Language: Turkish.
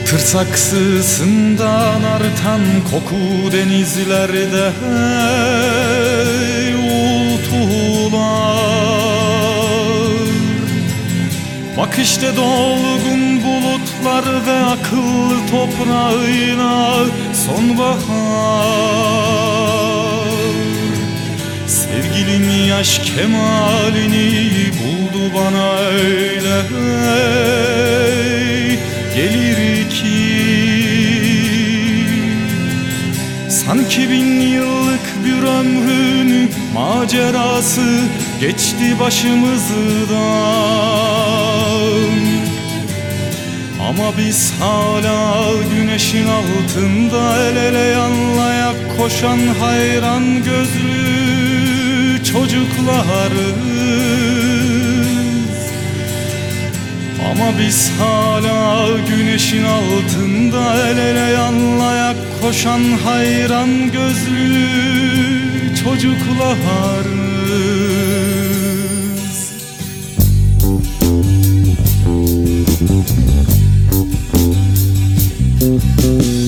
Itır saksısından artan koku denizlerde hey, uğultular. Bak işte dolgun bulutlar ve akıllı toprağıyla sonbahar. Sevgilim yaş kemalini buldu bana öyle. hey, Gelir ki Sanki bin yıllık bir ömrün macerası geçti başımızdan. Ama biz hala güneşin altında el ele yanlayak koşan hayran gözlü çocuklarız ama biz hala güneşin altında El ele yanlayak koşan hayran gözlü çocuklarız. Müzik